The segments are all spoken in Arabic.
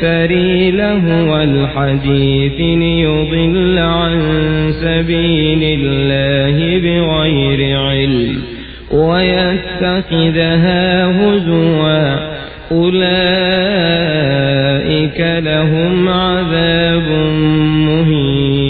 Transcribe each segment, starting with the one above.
يشتري لهو الحديث ليضل عن سبيل الله بغير علم ويتخذها هزوا. أولئك لهم عذاب مهين.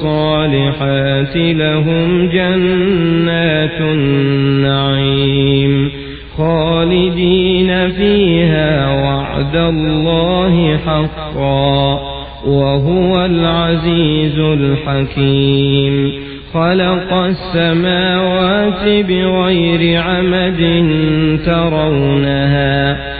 الصالحات لهم جنات النعيم خالدين فيها وعد الله حقا وهو العزيز الحكيم. خلق السماوات بغير عمد ترونها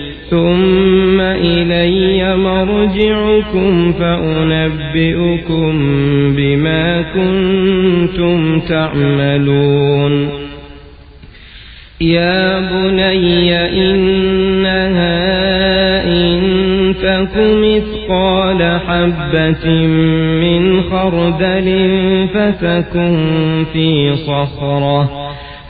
ثم إلي مرجعكم فأنبئكم بما كنتم تعملون. يا بني إنها إن تك مثقال حبة من خردل فتكن في صخرة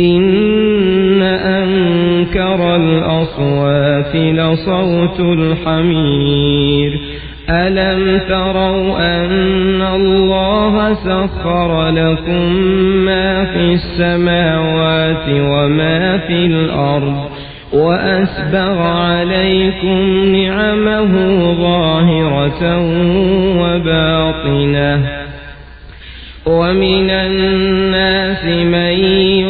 إن أنكر الأصوات لصوت الحمير ألم تروا أن الله سخر لكم ما في السماوات وما في الأرض وأسبغ عليكم نعمه ظاهرة وباطنة ومن الناس من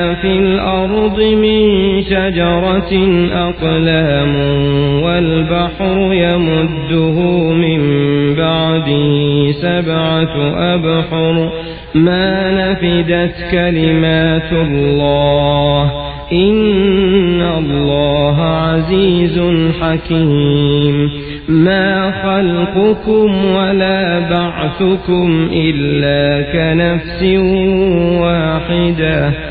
في الأرض من شجرة أقلام والبحر يمده من بعده سبعة أبحر. ما نفدت كلمات الله. إن الله عزيز حكيم. ما خلقكم ولا بعثكم إلا كنفس واحدة.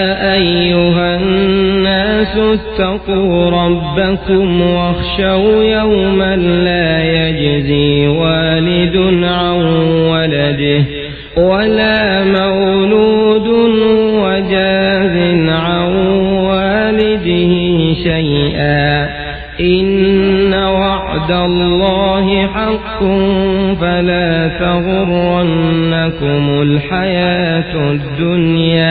أيها الناس اتقوا ربكم واخشوا يوما لا يجزي والد عن ولده ولا مولود وجاز عن والده شيئا. إن وعد الله حق فلا تغرنكم الحياة الدنيا.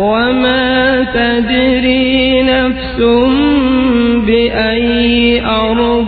وما تدري نفس بأي أرض